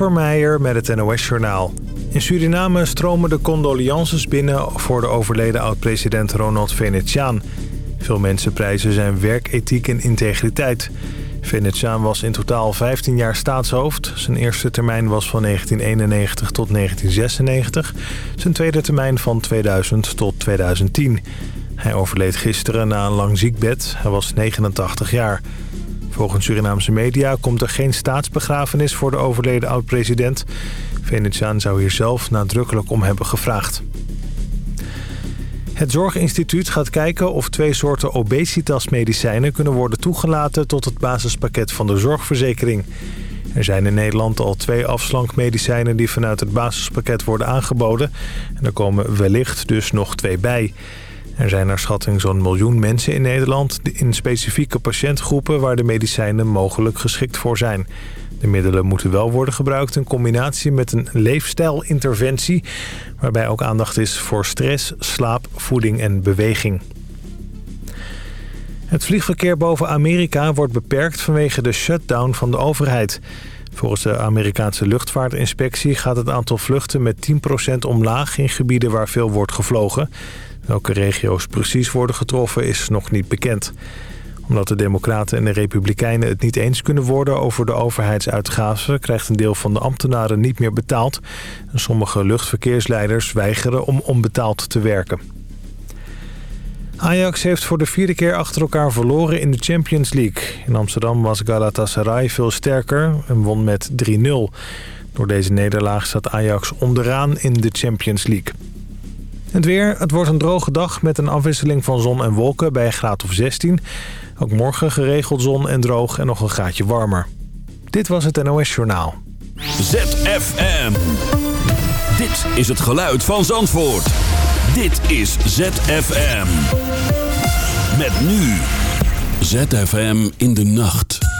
Vermeijer met het NOS-journaal. In Suriname stromen de condolences binnen voor de overleden oud-president Ronald Venetiaan. Veel mensen prijzen zijn werkethiek en integriteit. Venetiaan was in totaal 15 jaar staatshoofd. Zijn eerste termijn was van 1991 tot 1996. Zijn tweede termijn van 2000 tot 2010. Hij overleed gisteren na een lang ziekbed. Hij was 89 jaar. Volgens Surinaamse media komt er geen staatsbegrafenis voor de overleden oud-president. Venetiaan zou hier zelf nadrukkelijk om hebben gevraagd. Het Zorginstituut gaat kijken of twee soorten obesitasmedicijnen kunnen worden toegelaten tot het basispakket van de zorgverzekering. Er zijn in Nederland al twee afslankmedicijnen die vanuit het basispakket worden aangeboden. En er komen wellicht dus nog twee bij. Er zijn naar schatting zo'n miljoen mensen in Nederland... in specifieke patiëntgroepen waar de medicijnen mogelijk geschikt voor zijn. De middelen moeten wel worden gebruikt in combinatie met een leefstijlinterventie... waarbij ook aandacht is voor stress, slaap, voeding en beweging. Het vliegverkeer boven Amerika wordt beperkt vanwege de shutdown van de overheid. Volgens de Amerikaanse luchtvaartinspectie gaat het aantal vluchten met 10% omlaag in gebieden waar veel wordt gevlogen. Welke regio's precies worden getroffen is nog niet bekend. Omdat de Democraten en de Republikeinen het niet eens kunnen worden over de overheidsuitgaven... krijgt een deel van de ambtenaren niet meer betaald. En sommige luchtverkeersleiders weigeren om onbetaald te werken. Ajax heeft voor de vierde keer achter elkaar verloren in de Champions League. In Amsterdam was Galatasaray veel sterker en won met 3-0. Door deze nederlaag staat Ajax onderaan in de Champions League. Het weer, het wordt een droge dag met een afwisseling van zon en wolken bij een graad of 16. Ook morgen geregeld zon en droog en nog een graadje warmer. Dit was het NOS Journaal. ZFM. Dit is het geluid van Zandvoort. Dit is ZFM. Met nu. ZFM in de nacht.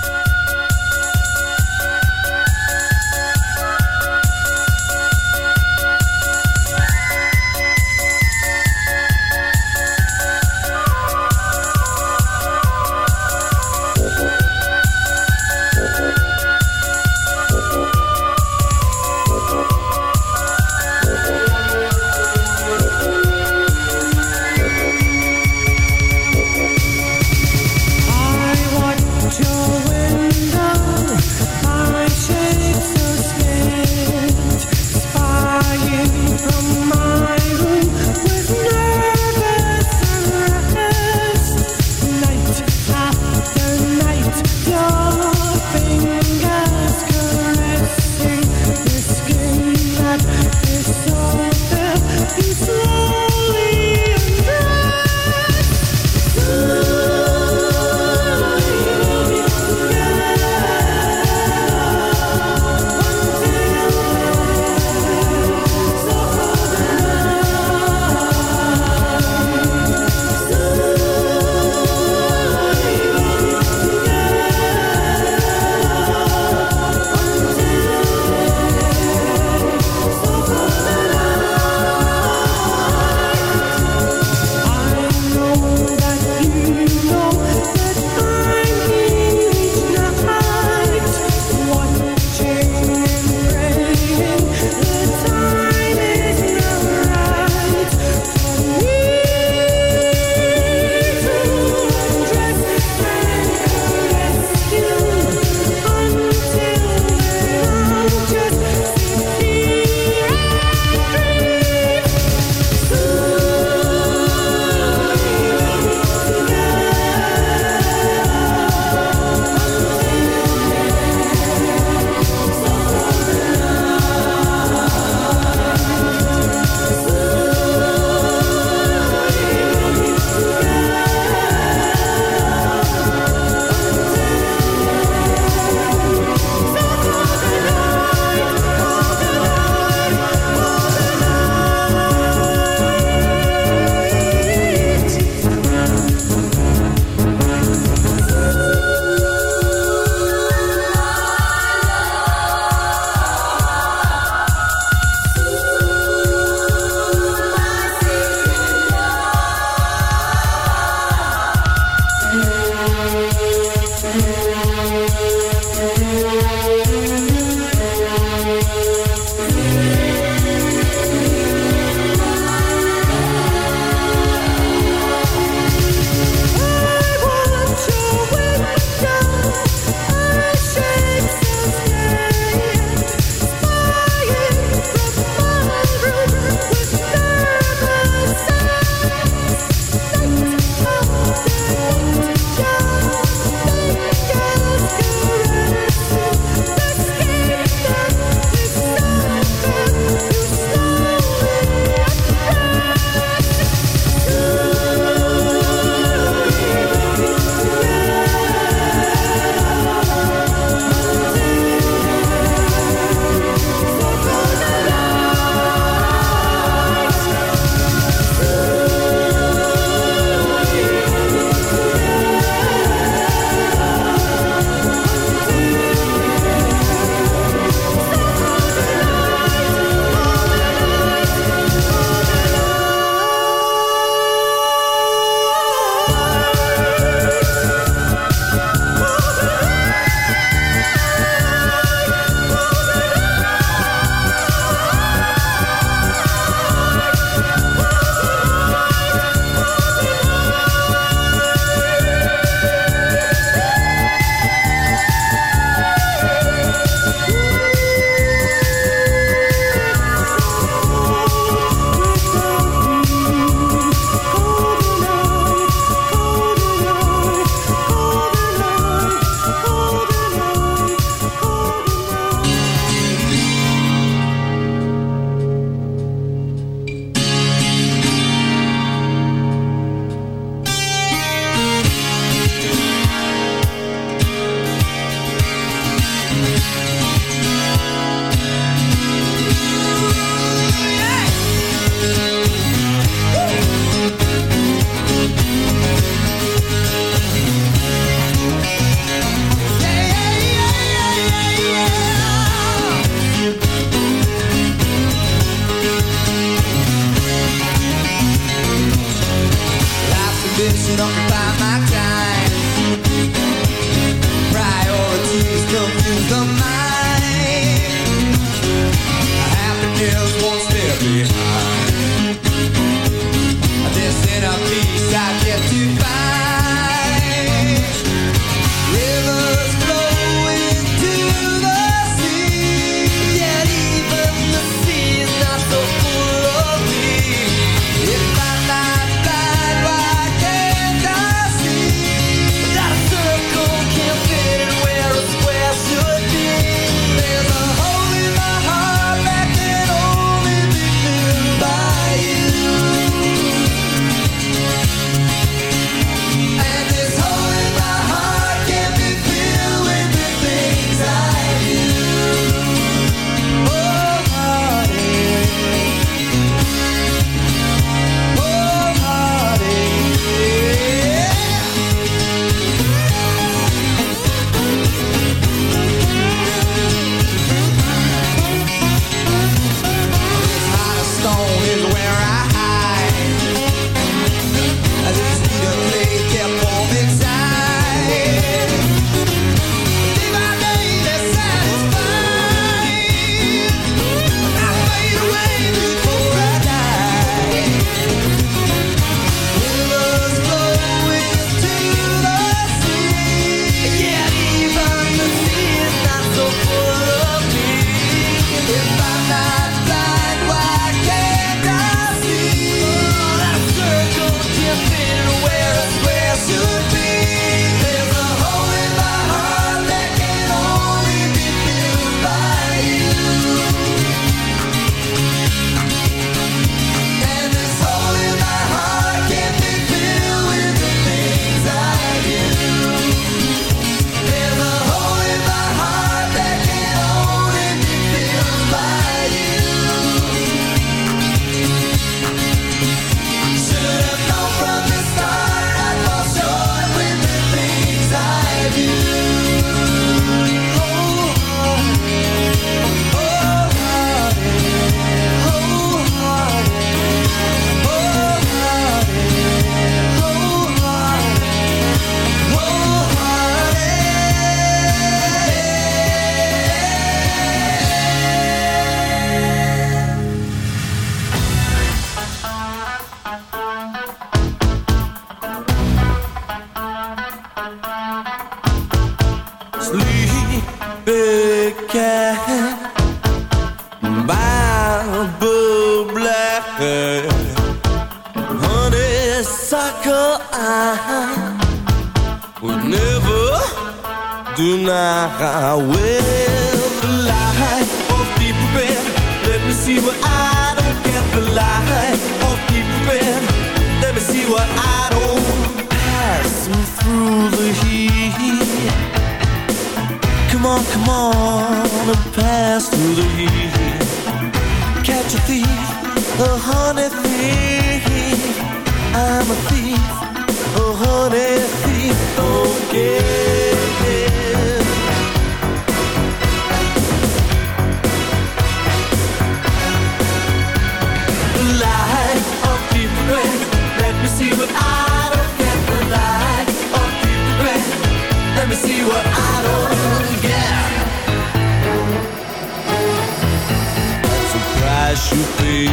Should be.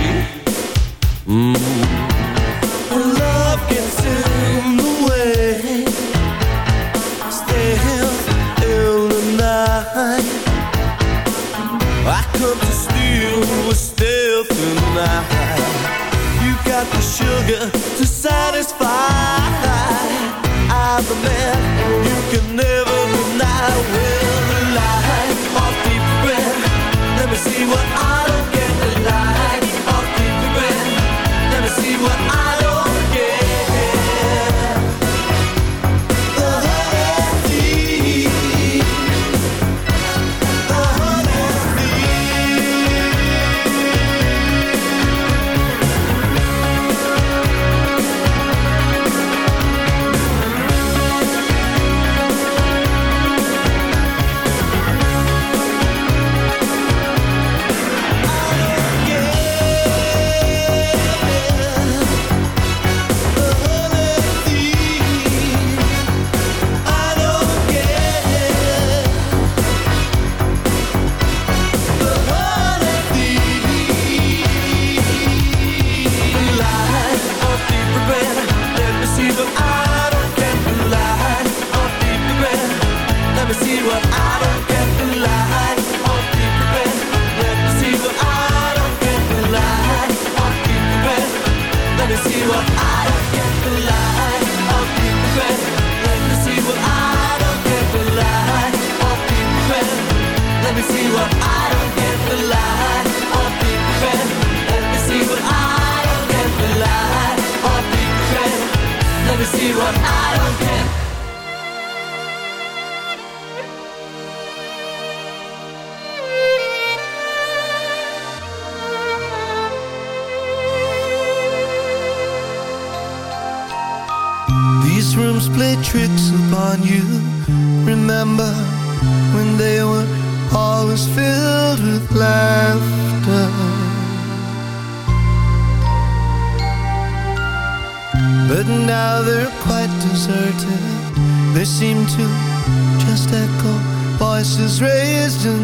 When love gets in the way, still I come to steal with. You got the sugar to satisfy Play tricks upon you. to just echo voices raised in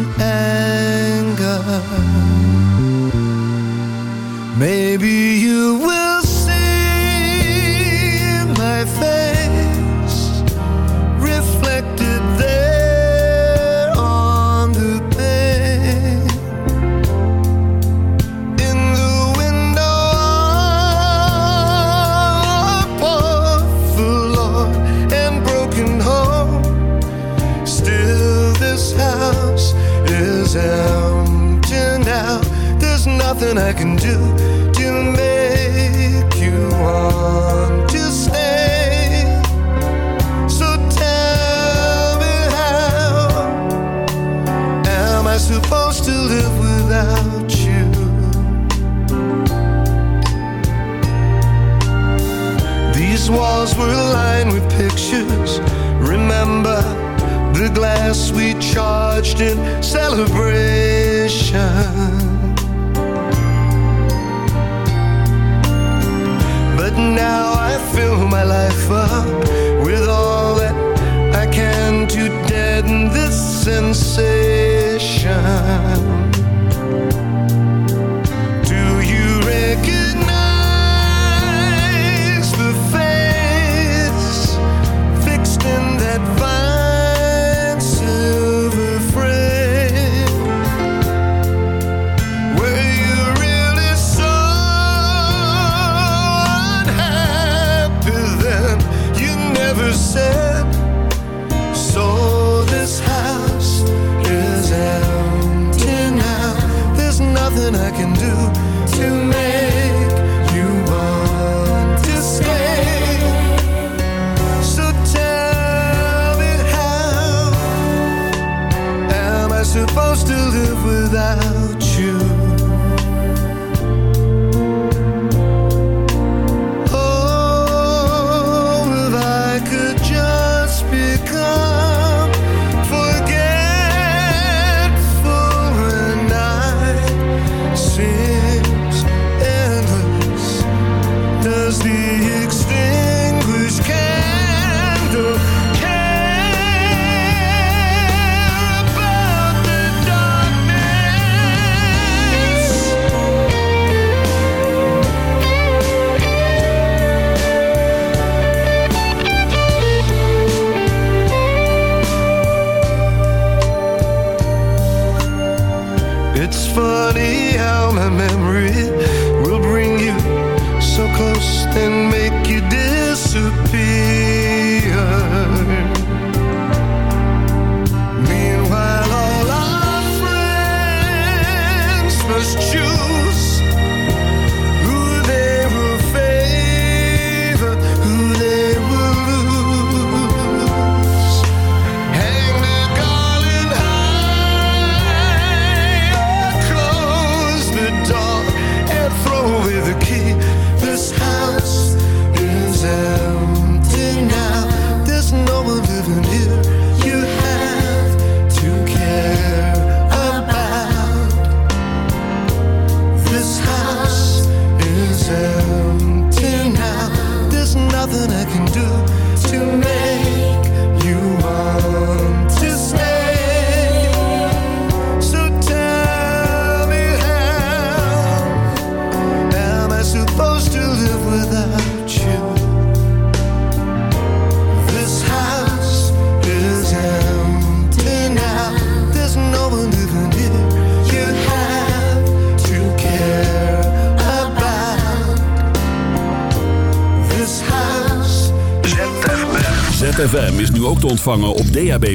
ook te ontvangen op DAB+.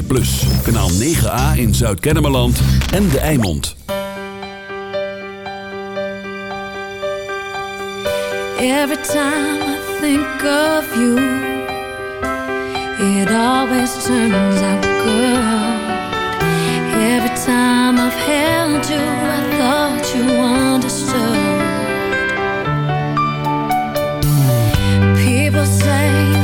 Kanaal 9A in Zuid-Kennemerland en De Eimond. Every time I think of you It always turns out good Every time I've held you I thought you understood People say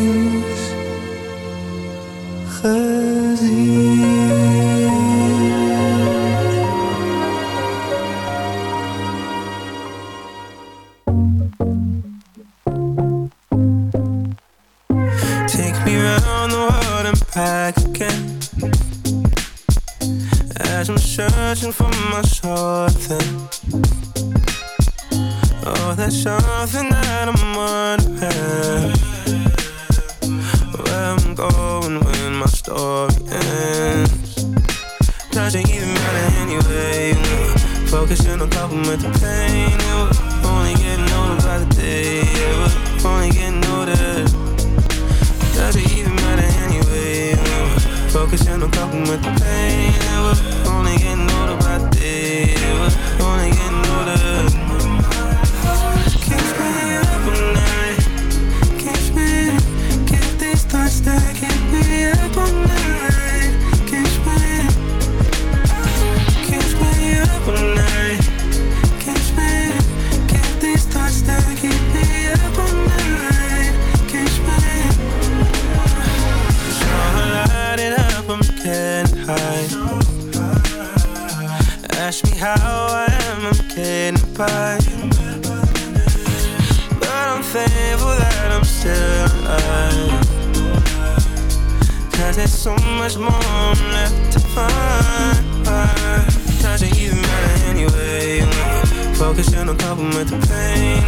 Coping with the pain.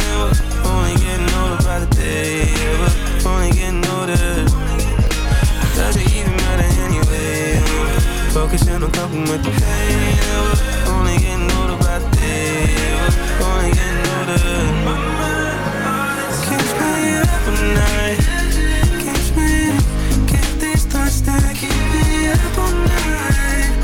We're only getting older by the day. We're only getting older. Doesn't even matter anyway. Focusing on coping with the pain. We're only getting older by the day. We're only getting older. Can't stay up all night. Can't stay. Get these thoughts that keep me up all night.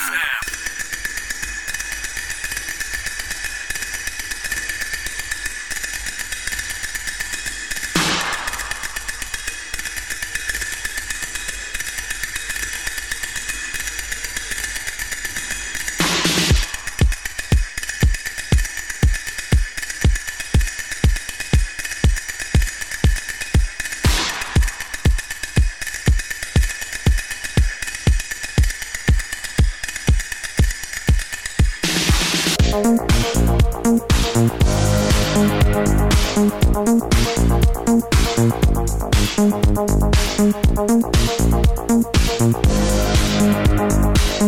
Oh,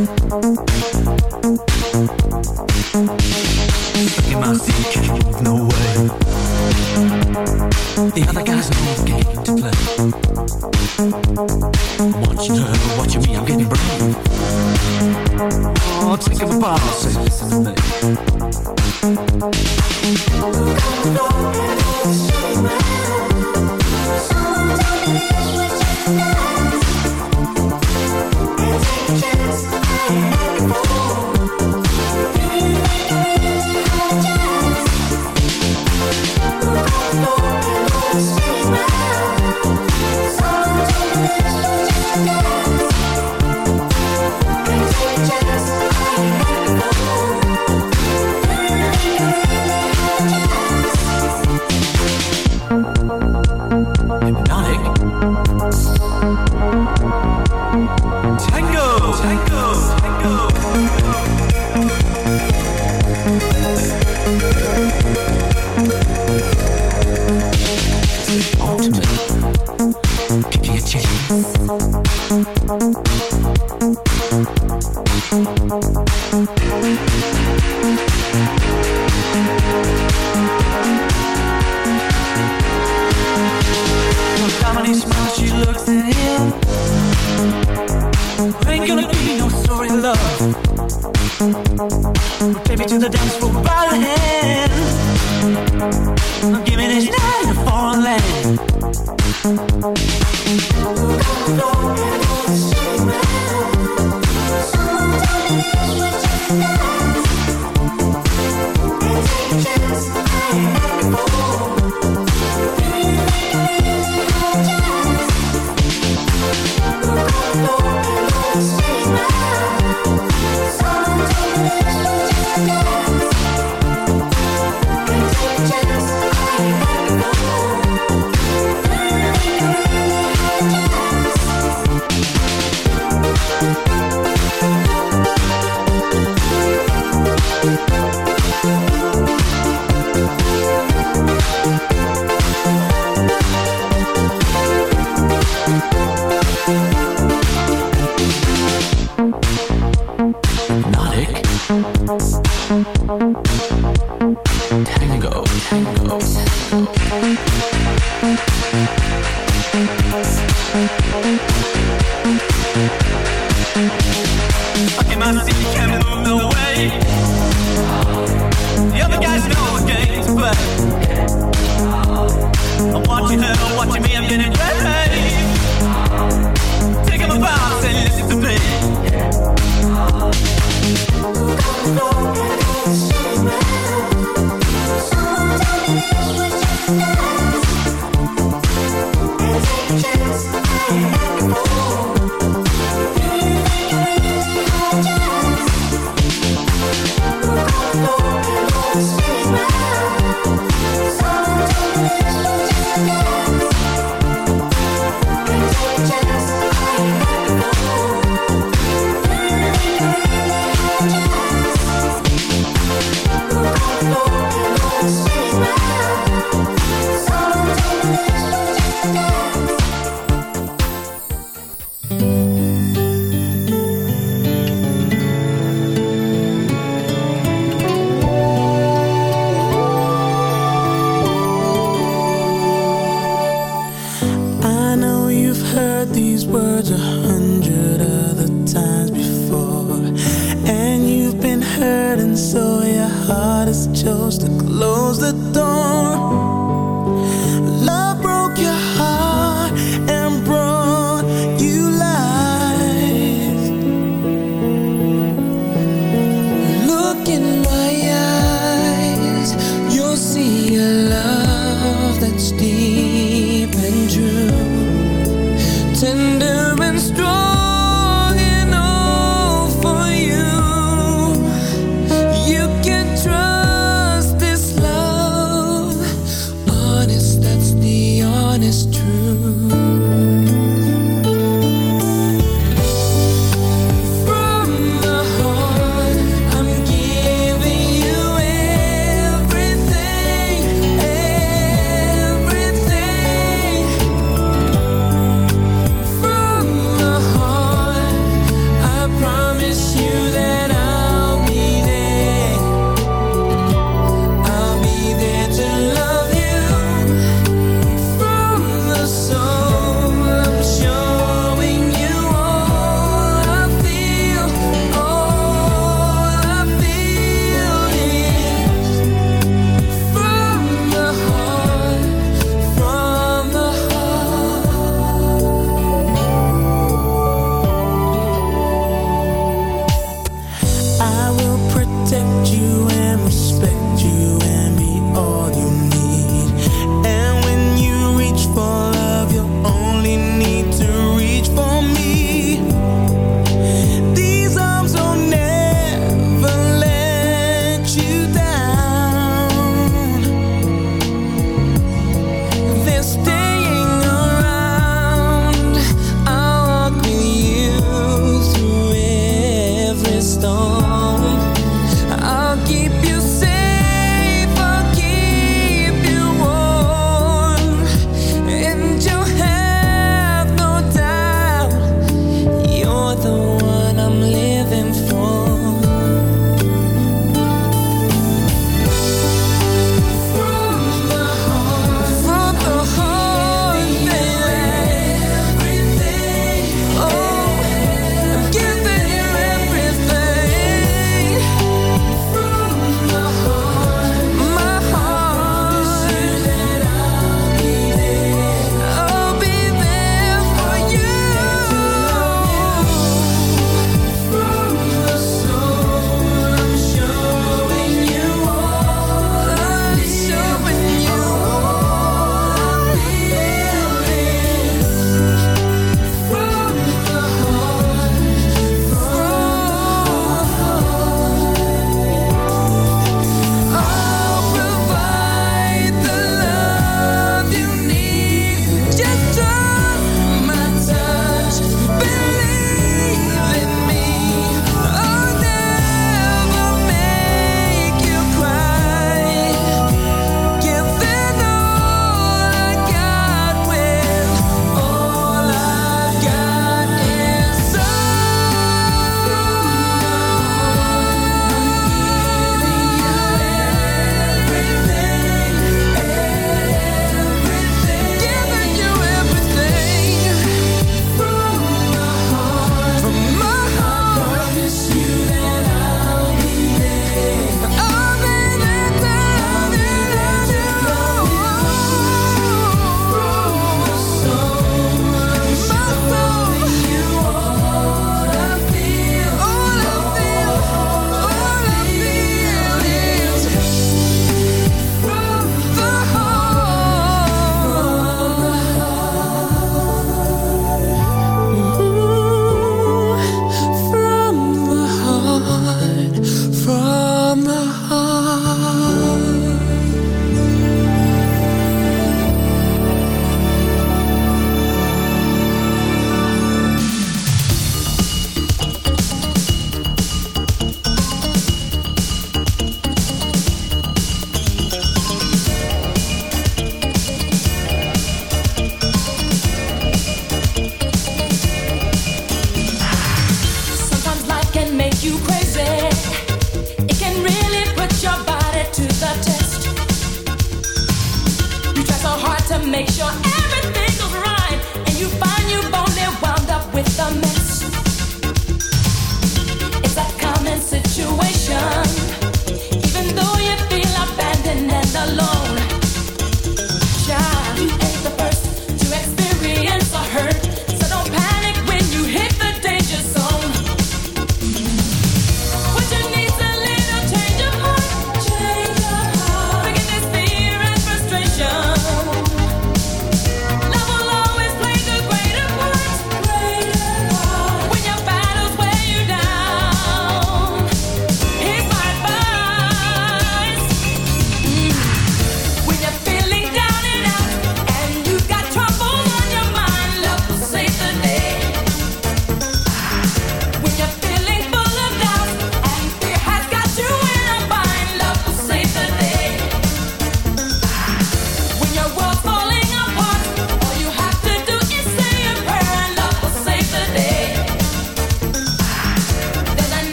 take a ball,